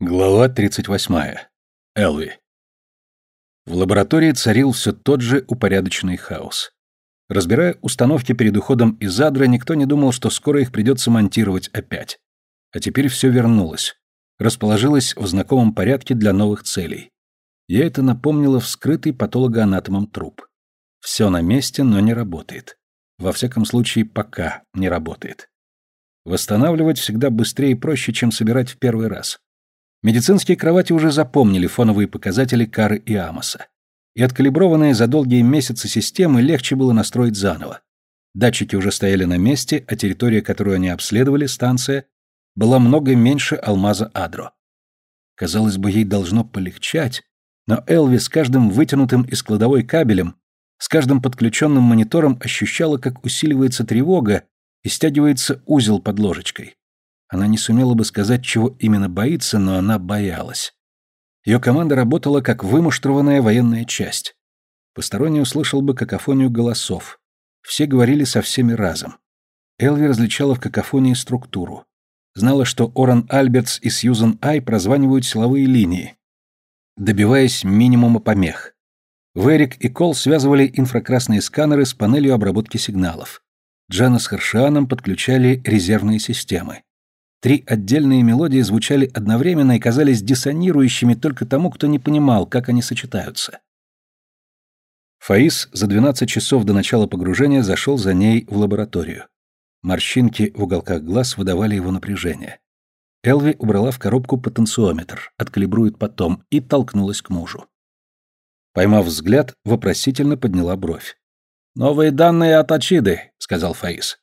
Глава 38. Элви. В лаборатории царил все тот же упорядоченный хаос. Разбирая установки перед уходом из адра, никто не думал, что скоро их придется монтировать опять. А теперь все вернулось. Расположилось в знакомом порядке для новых целей. Я это напомнила вскрытый патологоанатомом труп. Все на месте, но не работает. Во всяком случае, пока не работает. Восстанавливать всегда быстрее и проще, чем собирать в первый раз. Медицинские кровати уже запомнили фоновые показатели Кары и Амоса. И откалиброванные за долгие месяцы системы легче было настроить заново. Датчики уже стояли на месте, а территория, которую они обследовали, станция, была много меньше алмаза Адро. Казалось бы, ей должно полегчать, но Элви с каждым вытянутым из кладовой кабелем, с каждым подключенным монитором ощущала, как усиливается тревога и стягивается узел под ложечкой. Она не сумела бы сказать, чего именно боится, но она боялась. Ее команда работала как вымуштрованная военная часть. Посторонний услышал бы какофонию голосов. Все говорили со всеми разом. Элви различала в какофонии структуру. Знала, что Оран Альбертс и Сьюзан Ай прозванивают силовые линии, добиваясь минимума помех. Верик и Кол связывали инфракрасные сканеры с панелью обработки сигналов. Джана с Харшианом подключали резервные системы. Три отдельные мелодии звучали одновременно и казались диссонирующими только тому, кто не понимал, как они сочетаются. Фаис за 12 часов до начала погружения зашел за ней в лабораторию. Морщинки в уголках глаз выдавали его напряжение. Элви убрала в коробку потенциометр, откалибрует потом, и толкнулась к мужу. Поймав взгляд, вопросительно подняла бровь. «Новые данные от Ачиды», — сказал Фаис.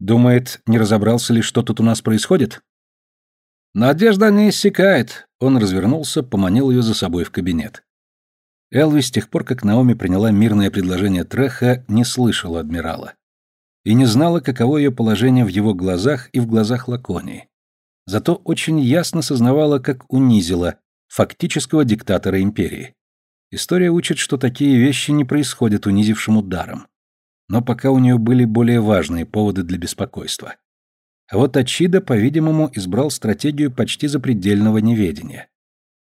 Думает, не разобрался ли, что тут у нас происходит? Надежда не иссякает. Он развернулся, поманил ее за собой в кабинет. Элви с тех пор, как Наоми приняла мирное предложение Треха, не слышала адмирала. И не знала, каково ее положение в его глазах и в глазах Лаконии. Зато очень ясно сознавала, как унизила фактического диктатора империи. История учит, что такие вещи не происходят унизившим ударом но пока у нее были более важные поводы для беспокойства. А вот Ачида, по-видимому, избрал стратегию почти запредельного неведения.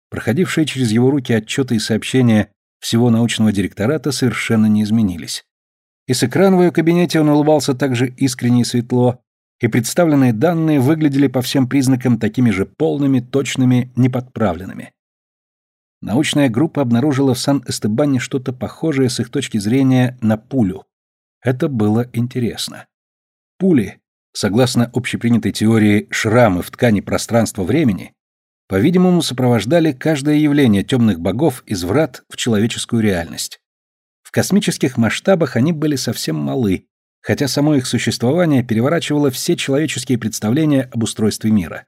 Проходившие через его руки отчеты и сообщения всего научного директората совершенно не изменились. И с экрана в ее кабинете он улыбался так же искренне и светло, и представленные данные выглядели по всем признакам такими же полными, точными, неподправленными. Научная группа обнаружила в Сан-Эстебане что-то похожее с их точки зрения на пулю, это было интересно. Пули, согласно общепринятой теории шрамы в ткани пространства-времени, по-видимому, сопровождали каждое явление темных богов из врат в человеческую реальность. В космических масштабах они были совсем малы, хотя само их существование переворачивало все человеческие представления об устройстве мира.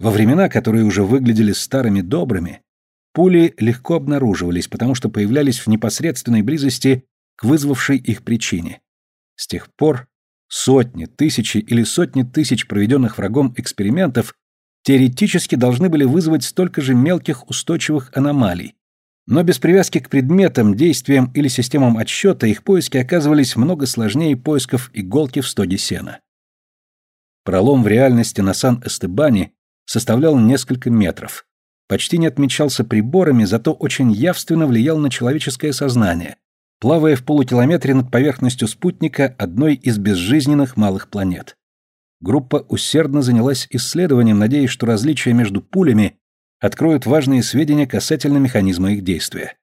Во времена, которые уже выглядели старыми добрыми, пули легко обнаруживались, потому что появлялись в непосредственной близости к вызвавшей их причине. С тех пор сотни, тысячи или сотни тысяч проведенных врагом экспериментов теоретически должны были вызвать столько же мелких устойчивых аномалий. Но без привязки к предметам, действиям или системам отсчета их поиски оказывались много сложнее поисков иголки в стоге сена. Пролом в реальности на Сан-Эстебане составлял несколько метров. Почти не отмечался приборами, зато очень явственно влиял на человеческое сознание, плавая в полукилометре над поверхностью спутника одной из безжизненных малых планет. Группа усердно занялась исследованием, надеясь, что различия между пулями откроют важные сведения касательно механизма их действия.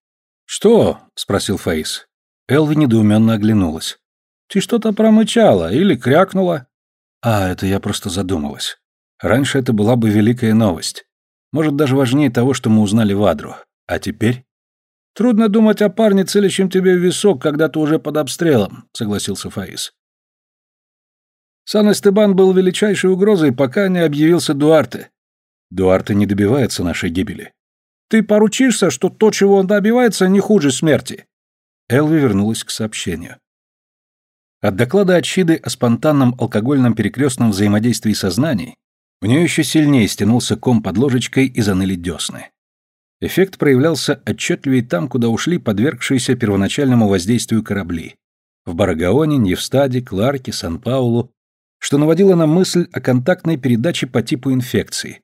«Что?» — спросил Фейс. Элви недоуменно оглянулась. «Ты что-то промычала или крякнула?» «А, это я просто задумалась. Раньше это была бы великая новость. Может, даже важнее того, что мы узнали в Адру. А теперь?» Трудно думать о парне, целящем тебе в висок, когда ты уже под обстрелом, согласился Фаис. Сан-Эстебан был величайшей угрозой, пока не объявился Дуарте. Дуарте не добивается нашей гибели. Ты поручишься, что то, чего он добивается, не хуже смерти. Элви вернулась к сообщению. От доклада Ачиды о спонтанном алкогольном перекрестном взаимодействии сознаний у нее еще сильнее стянулся ком под ложечкой и заныли десны. Эффект проявлялся отчетливее там, куда ушли подвергшиеся первоначальному воздействию корабли. В Барагаоне, Невстаде, Кларке, Сан-Паулу, что наводило на мысль о контактной передаче по типу инфекции.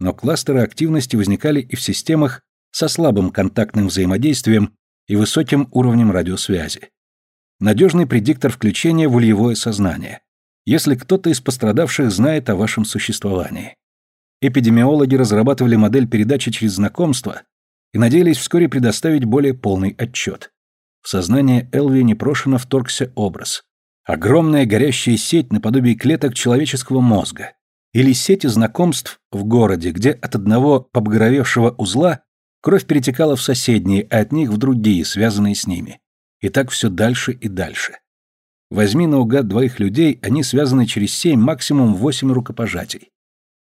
Но кластеры активности возникали и в системах со слабым контактным взаимодействием и высоким уровнем радиосвязи. Надежный предиктор включения в ульевое сознание, если кто-то из пострадавших знает о вашем существовании. Эпидемиологи разрабатывали модель передачи через знакомство и надеялись вскоре предоставить более полный отчет. В сознание Элви непрошено вторгся образ. Огромная горящая сеть наподобие клеток человеческого мозга. Или сети знакомств в городе, где от одного побагровевшего узла кровь перетекала в соседние, а от них в другие, связанные с ними. И так все дальше и дальше. Возьми наугад двоих людей, они связаны через семь, максимум восемь рукопожатий.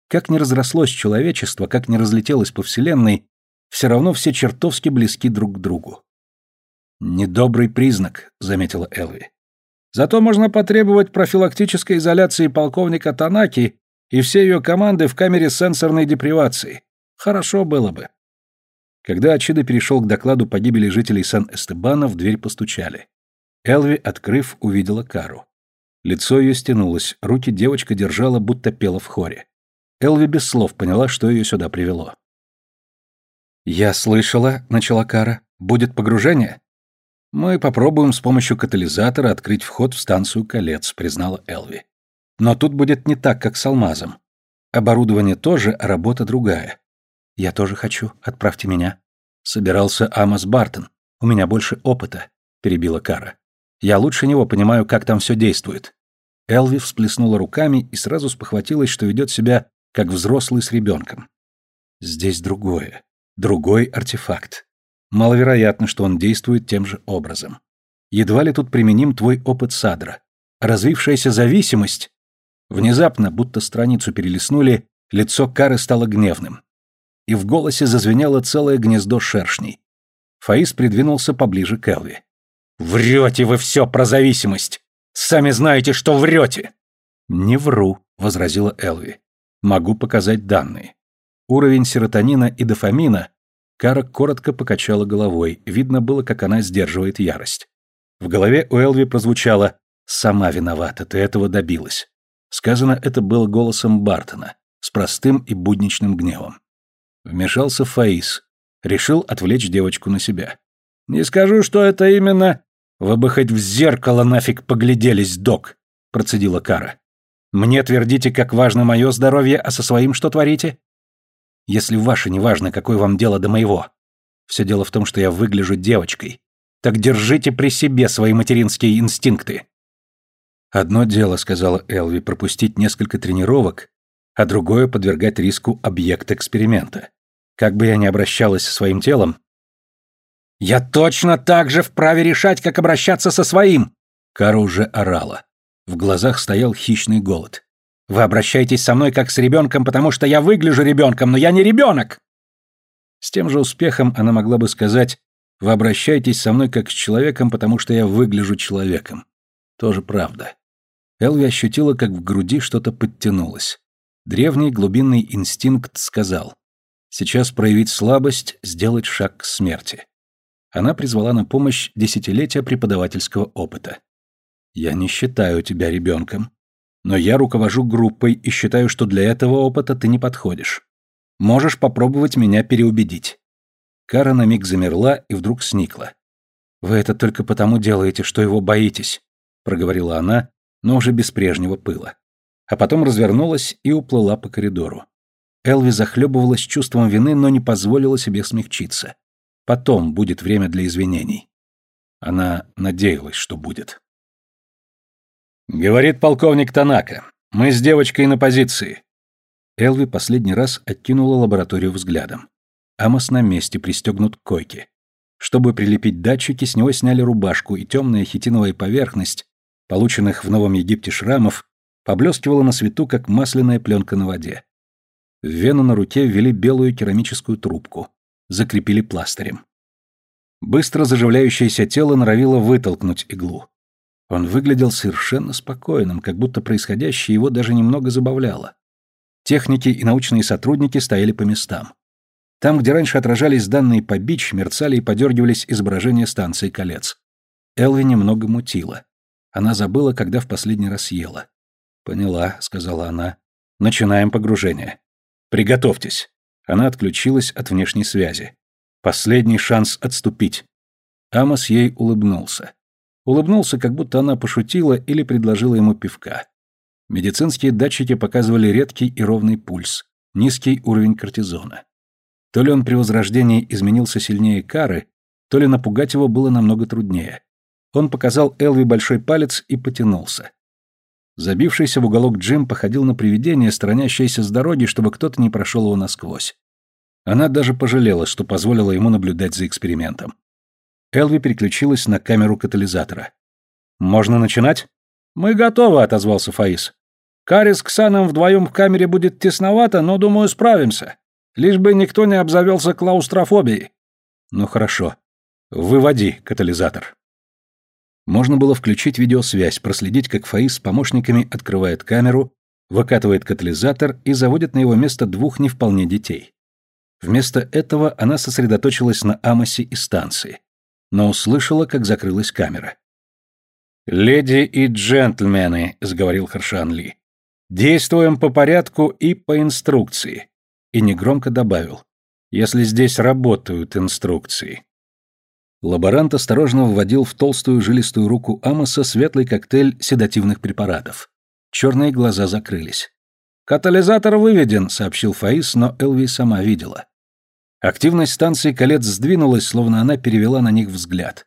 Как ни разрослось человечество, как ни разлетелось по Вселенной, все равно все чертовски близки друг к другу. «Недобрый признак», — заметила Элви. «Зато можно потребовать профилактической изоляции полковника Танаки и всей ее команды в камере сенсорной депривации. Хорошо было бы». Когда Ачида перешел к докладу по гибели жителей Сан-Эстебана, в дверь постучали. Элви, открыв, увидела Кару. Лицо ее стянулось, руки девочка держала, будто пела в хоре. Элви без слов поняла, что ее сюда привело. «Я слышала», — начала Кара, — «будет погружение?» «Мы попробуем с помощью катализатора открыть вход в станцию колец», — признала Элви. «Но тут будет не так, как с алмазом. Оборудование тоже, а работа другая». «Я тоже хочу. Отправьте меня». Собирался Амос Бартон. У меня больше опыта», — перебила Кара. «Я лучше него понимаю, как там все действует». Элви всплеснула руками и сразу спохватилась, что ведет себя как взрослый с ребенком. «Здесь другое. Другой артефакт. Маловероятно, что он действует тем же образом. Едва ли тут применим твой опыт Садра. Развившаяся зависимость... Внезапно, будто страницу перелистнули, лицо Кары стало гневным. И в голосе зазвенело целое гнездо шершней. Фаис придвинулся поближе к Элви. «Врете вы все про зависимость! Сами знаете, что врете!» «Не вру», — возразила Элви. «Могу показать данные. Уровень серотонина и дофамина Кара коротко покачала головой, видно было, как она сдерживает ярость. В голове у Элви прозвучало «Сама виновата, ты этого добилась». Сказано это было голосом Бартона, с простым и будничным гневом. Вмешался Фаис, решил отвлечь девочку на себя. «Не скажу, что это именно...» «Вы бы хоть в зеркало нафиг погляделись, док», — процедила Кара. «Мне твердите, как важно мое здоровье, а со своим что творите? если ваше неважно, какое вам дело до моего. Все дело в том, что я выгляжу девочкой. Так держите при себе свои материнские инстинкты. Одно дело, сказала Элви, пропустить несколько тренировок, а другое подвергать риску объект эксперимента. Как бы я ни обращалась со своим телом, я точно так же вправе решать, как обращаться со своим. Кара уже орала. В глазах стоял хищный голод. Вы обращаетесь со мной как с ребенком, потому что я выгляжу ребенком, но я не ребенок!» С тем же успехом она могла бы сказать «Вы обращаетесь со мной как с человеком, потому что я выгляжу человеком». Тоже правда. Элви ощутила, как в груди что-то подтянулось. Древний глубинный инстинкт сказал «Сейчас проявить слабость, сделать шаг к смерти». Она призвала на помощь десятилетия преподавательского опыта. «Я не считаю тебя ребенком. Но я руковожу группой и считаю, что для этого опыта ты не подходишь. Можешь попробовать меня переубедить». Кара на миг замерла и вдруг сникла. «Вы это только потому делаете, что его боитесь», — проговорила она, но уже без прежнего пыла. А потом развернулась и уплыла по коридору. Элви захлебывалась чувством вины, но не позволила себе смягчиться. Потом будет время для извинений. Она надеялась, что будет. «Говорит полковник Танака. Мы с девочкой на позиции». Элви последний раз откинула лабораторию взглядом. Амос на месте пристегнут к койке. Чтобы прилепить датчики, с него сняли рубашку, и темная хитиновая поверхность, полученных в Новом Египте шрамов, поблескивала на свету, как масляная пленка на воде. В вену на руке ввели белую керамическую трубку, закрепили пластырем. Быстро заживляющееся тело норовило вытолкнуть иглу. Он выглядел совершенно спокойным, как будто происходящее его даже немного забавляло. Техники и научные сотрудники стояли по местам. Там, где раньше отражались данные по бич, мерцали и подергивались изображения станции колец. Элви немного мутила. Она забыла, когда в последний раз ела. «Поняла», — сказала она. «Начинаем погружение». Приготовьтесь. Она отключилась от внешней связи. Последний шанс отступить. Амос ей улыбнулся. Улыбнулся, как будто она пошутила или предложила ему пивка. Медицинские датчики показывали редкий и ровный пульс, низкий уровень кортизона. То ли он при возрождении изменился сильнее кары, то ли напугать его было намного труднее. Он показал Элви большой палец и потянулся. Забившийся в уголок Джим походил на привидение, сторонящееся с дороги, чтобы кто-то не прошел его насквозь. Она даже пожалела, что позволила ему наблюдать за экспериментом. Элви переключилась на камеру катализатора. «Можно начинать?» «Мы готовы», — отозвался Фаис. «Карри с Ксаном вдвоем в камере будет тесновато, но, думаю, справимся. Лишь бы никто не обзавелся клаустрофобией». «Ну хорошо. Выводи катализатор». Можно было включить видеосвязь, проследить, как Фаис с помощниками открывает камеру, выкатывает катализатор и заводит на его место двух не вполне детей. Вместо этого она сосредоточилась на Амосе и станции, но услышала, как закрылась камера. «Леди и джентльмены», — сговорил Харшан Ли, — «действуем по порядку и по инструкции». И негромко добавил, «если здесь работают инструкции». Лаборант осторожно вводил в толстую жилистую руку Амоса светлый коктейль седативных препаратов. Черные глаза закрылись. «Катализатор выведен», — сообщил Фаис, но Элви сама видела. Активность станции колец сдвинулась, словно она перевела на них взгляд.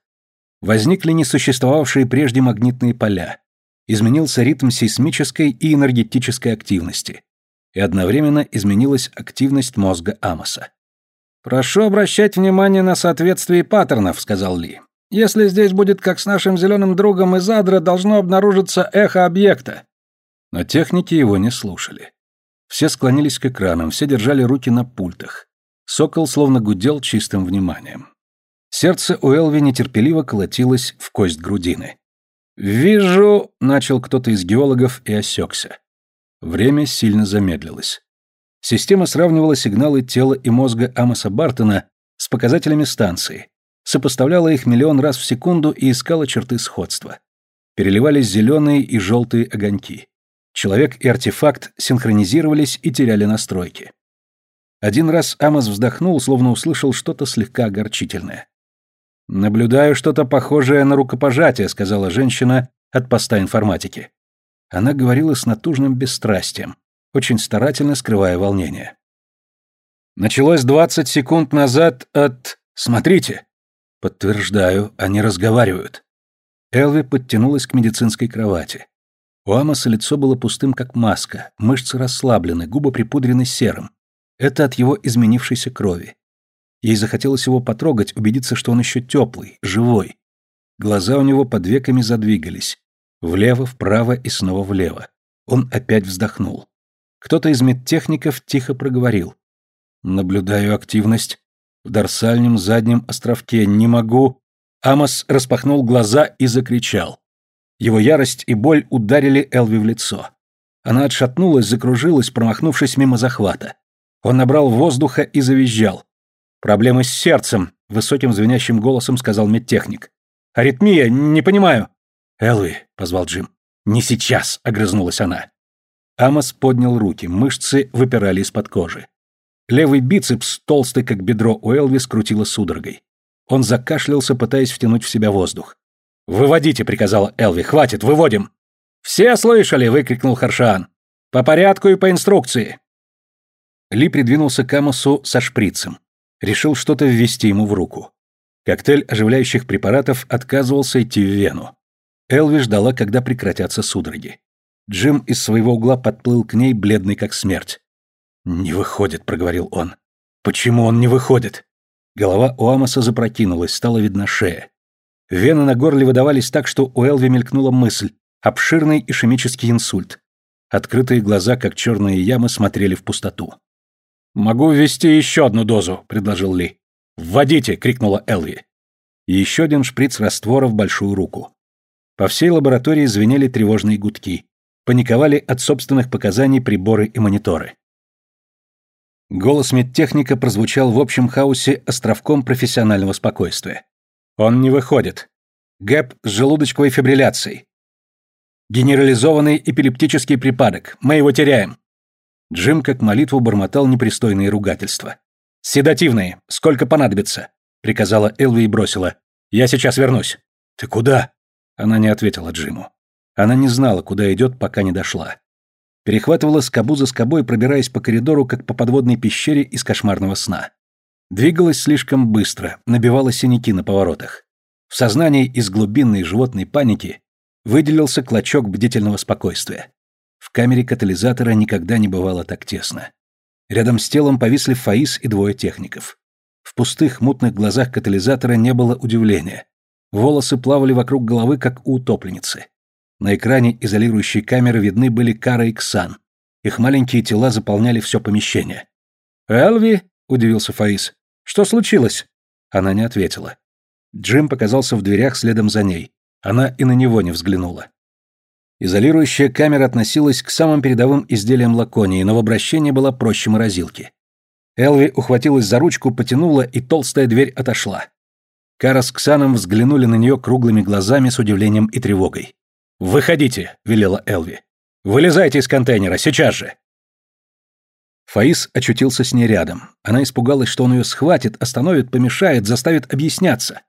Возникли несуществовавшие прежде магнитные поля. Изменился ритм сейсмической и энергетической активности. И одновременно изменилась активность мозга Амоса. «Прошу обращать внимание на соответствие паттернов», — сказал Ли. «Если здесь будет, как с нашим зеленым другом из Адра, должно обнаружиться эхо объекта». Но техники его не слушали. Все склонились к экранам, все держали руки на пультах. Сокол словно гудел чистым вниманием. Сердце у Элви нетерпеливо колотилось в кость грудины. «Вижу», — начал кто-то из геологов и осекся. Время сильно замедлилось. Система сравнивала сигналы тела и мозга Амоса Бартона с показателями станции, сопоставляла их миллион раз в секунду и искала черты сходства. Переливались зеленые и желтые огоньки. Человек и артефакт синхронизировались и теряли настройки. Один раз Амос вздохнул, словно услышал что-то слегка огорчительное. «Наблюдаю что-то похожее на рукопожатие», — сказала женщина от поста информатики. Она говорила с натужным бесстрастием, очень старательно скрывая волнение. Началось двадцать секунд назад от... Смотрите. Подтверждаю, они разговаривают. Элви подтянулась к медицинской кровати. У Амоса лицо было пустым, как маска, мышцы расслаблены, губы припудрены серым. Это от его изменившейся крови. Ей захотелось его потрогать, убедиться, что он еще теплый, живой. Глаза у него под веками задвигались. Влево, вправо и снова влево. Он опять вздохнул. Кто-то из медтехников тихо проговорил. «Наблюдаю активность. В дорсальном заднем островке. Не могу...» Амос распахнул глаза и закричал. Его ярость и боль ударили Элви в лицо. Она отшатнулась, закружилась, промахнувшись мимо захвата. Он набрал воздуха и завизжал. «Проблемы с сердцем», — высоким звенящим голосом сказал медтехник. «Аритмия, не понимаю». «Элви», — позвал Джим. «Не сейчас», — огрызнулась она. Амос поднял руки, мышцы выпирали из-под кожи. Левый бицепс, толстый как бедро у Элви, скрутило судорогой. Он закашлялся, пытаясь втянуть в себя воздух. «Выводите», — приказала Элви. «Хватит, выводим!» «Все слышали!» — выкрикнул Харшан. «По порядку и по инструкции!» Ли придвинулся к Амосу со шприцем. Решил что-то ввести ему в руку. Коктейль оживляющих препаратов отказывался идти в вену. Элви ждала, когда прекратятся судороги. Джим из своего угла подплыл к ней, бледный как смерть. «Не выходит», — проговорил он. «Почему он не выходит?» Голова у Амоса запрокинулась, стала видна шея. Вены на горле выдавались так, что у Элви мелькнула мысль. Обширный ишемический инсульт. Открытые глаза, как черные ямы, смотрели в пустоту. «Могу ввести еще одну дозу», — предложил Ли. «Вводите!» — крикнула Элви. Еще один шприц раствора в большую руку. По всей лаборатории звенели тревожные гудки паниковали от собственных показаний приборы и мониторы. Голос медтехника прозвучал в общем хаосе островком профессионального спокойствия. Он не выходит. ГЭП с желудочковой фибрилляцией. Генерализованный эпилептический припадок. Мы его теряем. Джим как молитву бормотал непристойные ругательства. «Седативные! Сколько понадобится?» — приказала Элви и бросила. «Я сейчас вернусь». «Ты куда?» Она не ответила Джиму. Она не знала, куда идет, пока не дошла. Перехватывала скобу за скобой, пробираясь по коридору, как по подводной пещере из кошмарного сна. Двигалась слишком быстро, набивала синяки на поворотах. В сознании из глубинной животной паники выделился клочок бдительного спокойствия. В камере катализатора никогда не бывало так тесно. Рядом с телом повисли Фаис и двое техников. В пустых, мутных глазах катализатора не было удивления. Волосы плавали вокруг головы, как у утопленницы. На экране изолирующей камеры видны были Кара и Ксан. Их маленькие тела заполняли все помещение. «Элви?» — удивился Фаис. «Что случилось?» Она не ответила. Джим показался в дверях следом за ней. Она и на него не взглянула. Изолирующая камера относилась к самым передовым изделиям Лаконии, но в обращении была проще морозилки. Элви ухватилась за ручку, потянула, и толстая дверь отошла. Кара с Ксаном взглянули на нее круглыми глазами с удивлением и тревогой. «Выходите», — велела Элви. «Вылезайте из контейнера, сейчас же!» Фаис очутился с ней рядом. Она испугалась, что он ее схватит, остановит, помешает, заставит объясняться.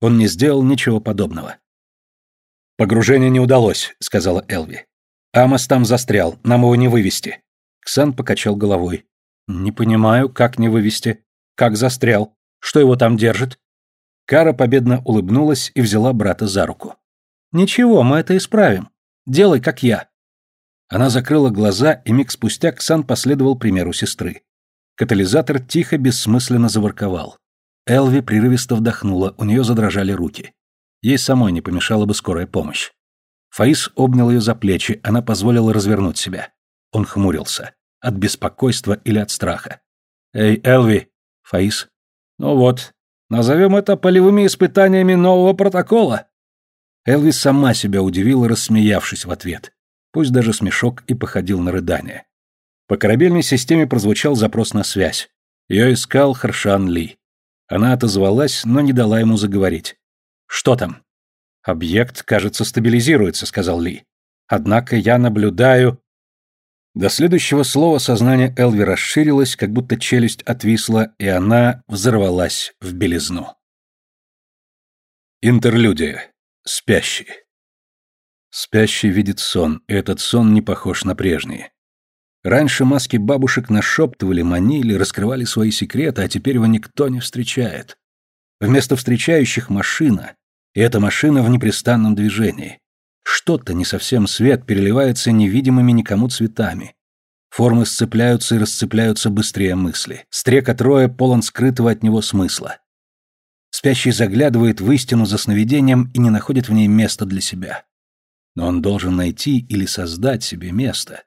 Он не сделал ничего подобного. «Погружение не удалось», — сказала Элви. «Амос там застрял, нам его не вывести». Ксан покачал головой. «Не понимаю, как не вывести? Как застрял? Что его там держит?» Кара победно улыбнулась и взяла брата за руку. «Ничего, мы это исправим. Делай, как я». Она закрыла глаза, и миг спустя Ксан последовал примеру сестры. Катализатор тихо, бессмысленно заворковал. Элви прерывисто вдохнула, у нее задрожали руки. Ей самой не помешала бы скорая помощь. Фаис обнял ее за плечи, она позволила развернуть себя. Он хмурился. От беспокойства или от страха. «Эй, Элви!» «Фаис?» «Ну вот, Назовем это полевыми испытаниями нового протокола. Элвис сама себя удивила, рассмеявшись в ответ. Пусть даже смешок и походил на рыдание. По корабельной системе прозвучал запрос на связь. Ее искал Харшан Ли. Она отозвалась, но не дала ему заговорить. «Что там?» «Объект, кажется, стабилизируется», — сказал Ли. «Однако я наблюдаю...» До следующего слова сознание Элви расширилось, как будто челюсть отвисла, и она взорвалась в белизну. Интерлюдия. Спящий. Спящий видит сон, и этот сон не похож на прежние. Раньше маски бабушек нашептывали, манили, раскрывали свои секреты, а теперь его никто не встречает. Вместо встречающих машина, и эта машина в непрестанном движении. Что-то, не совсем свет, переливается невидимыми никому цветами. Формы сцепляются и расцепляются быстрее мысли. Стрека троя полон скрытого от него смысла. Спящий заглядывает в истину за сновидением и не находит в ней места для себя. Но он должен найти или создать себе место.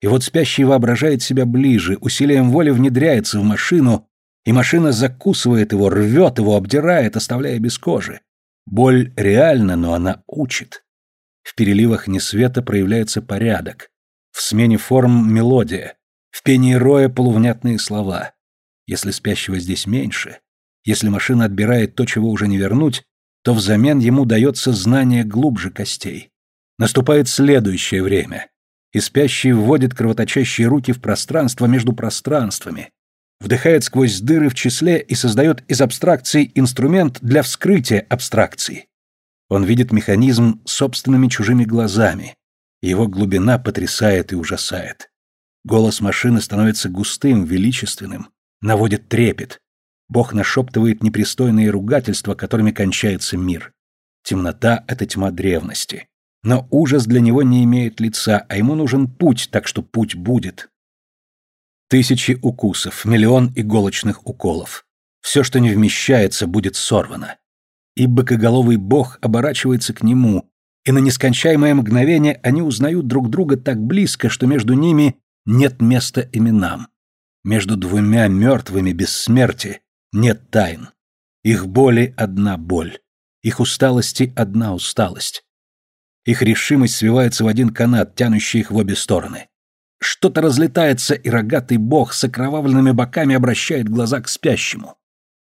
И вот спящий воображает себя ближе, усилием воли внедряется в машину, и машина закусывает его, рвет его, обдирает, оставляя без кожи. Боль реальна, но она учит. В переливах несвета проявляется порядок. В смене форм мелодия. В пении роя полувнятные слова. Если спящего здесь меньше, если машина отбирает то, чего уже не вернуть, то взамен ему дается знание глубже костей. Наступает следующее время. И спящий вводит кровоточащие руки в пространство между пространствами, вдыхает сквозь дыры в числе и создает из абстракций инструмент для вскрытия абстракций. Он видит механизм собственными чужими глазами. Его глубина потрясает и ужасает. Голос машины становится густым, величественным, наводит трепет. Бог нашептывает непристойные ругательства, которыми кончается мир. Темнота — это тьма древности. Но ужас для него не имеет лица, а ему нужен путь, так что путь будет. Тысячи укусов, миллион иголочных уколов. Все, что не вмещается, будет сорвано и быкоголовый бог оборачивается к нему, и на нескончаемое мгновение они узнают друг друга так близко, что между ними нет места именам. Между двумя мертвыми без смерти нет тайн. Их боли одна боль, их усталости одна усталость. Их решимость свивается в один канат, тянущий их в обе стороны. Что-то разлетается, и рогатый бог с окровавленными боками обращает глаза к спящему.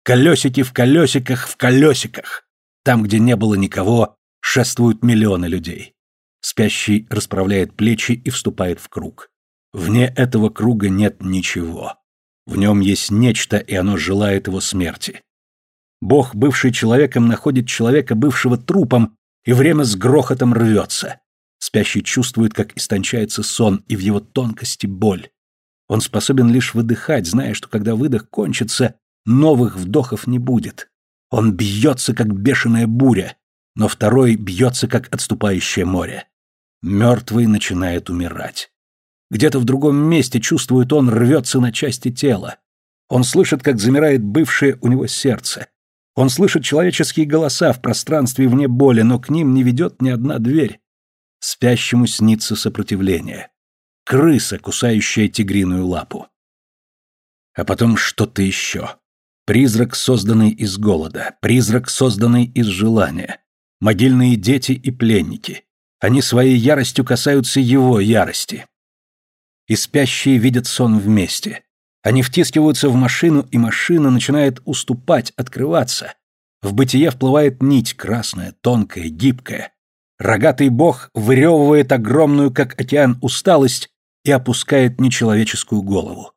Колесики в колесиках в колесиках. Там, где не было никого, шествуют миллионы людей. Спящий расправляет плечи и вступает в круг. Вне этого круга нет ничего. В нем есть нечто, и оно желает его смерти. Бог, бывший человеком, находит человека, бывшего трупом, и время с грохотом рвется. Спящий чувствует, как истончается сон, и в его тонкости боль. Он способен лишь выдыхать, зная, что когда выдох кончится, новых вдохов не будет. Он бьется, как бешеная буря, но второй бьется, как отступающее море. Мертвый начинает умирать. Где-то в другом месте, чувствует он, рвется на части тела. Он слышит, как замирает бывшее у него сердце. Он слышит человеческие голоса в пространстве вне боли, но к ним не ведет ни одна дверь. Спящему снится сопротивление. Крыса, кусающая тигриную лапу. А потом что-то еще. Призрак, созданный из голода, призрак, созданный из желания. Могильные дети и пленники. Они своей яростью касаются его ярости. И спящие видят сон вместе. Они втискиваются в машину, и машина начинает уступать, открываться. В бытие вплывает нить, красная, тонкая, гибкая. Рогатый бог выревывает огромную, как океан, усталость и опускает нечеловеческую голову.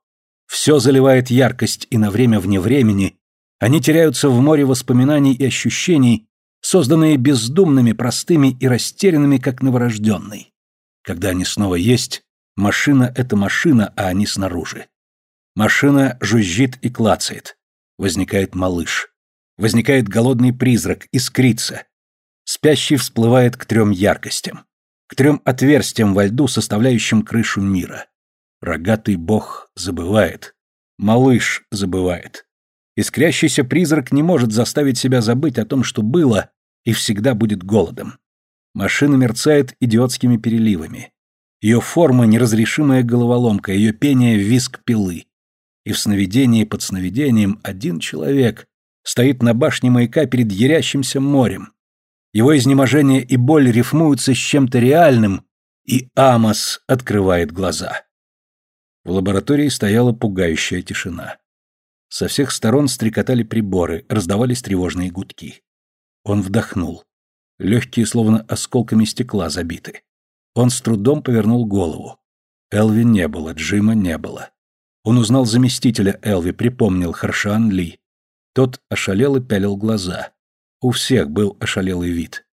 Все заливает яркость, и на время вне времени они теряются в море воспоминаний и ощущений, созданные бездумными, простыми и растерянными, как новорожденный. Когда они снова есть, машина — это машина, а они снаружи. Машина жужжит и клацает. Возникает малыш. Возникает голодный призрак, искрится. Спящий всплывает к трем яркостям, к трем отверстиям во льду, составляющим крышу мира. Рогатый бог забывает. Малыш забывает. Искрящийся призрак не может заставить себя забыть о том, что было, и всегда будет голодом. Машина мерцает идиотскими переливами. Ее форма — неразрешимая головоломка, ее пение — виск пилы. И в сновидении под сновидением один человек стоит на башне маяка перед ярящимся морем, его изнеможение и боль рифмуются с чем-то реальным, и Амос открывает глаза. В лаборатории стояла пугающая тишина. Со всех сторон стрекотали приборы, раздавались тревожные гудки. Он вдохнул. Легкие словно осколками стекла забиты. Он с трудом повернул голову. Элви не было, Джима не было. Он узнал заместителя Элви, припомнил Харшан Ли. Тот ошалел и пялил глаза. У всех был ошалелый вид.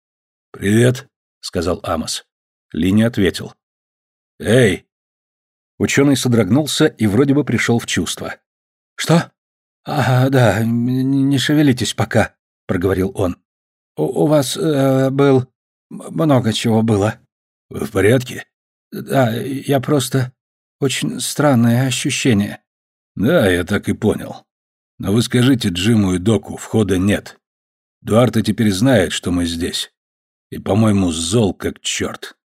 «Привет», — сказал Амос. Ли не ответил. «Эй!» Ученый содрогнулся и вроде бы пришел в чувство. «Что?» «А, да, не шевелитесь пока», — проговорил он. «У, у вас э, был... много чего было». «Вы в порядке?» «Да, я просто... очень странное ощущение». «Да, я так и понял. Но вы скажите Джиму и Доку, входа нет. Дуарта теперь знает, что мы здесь. И, по-моему, зол как черт.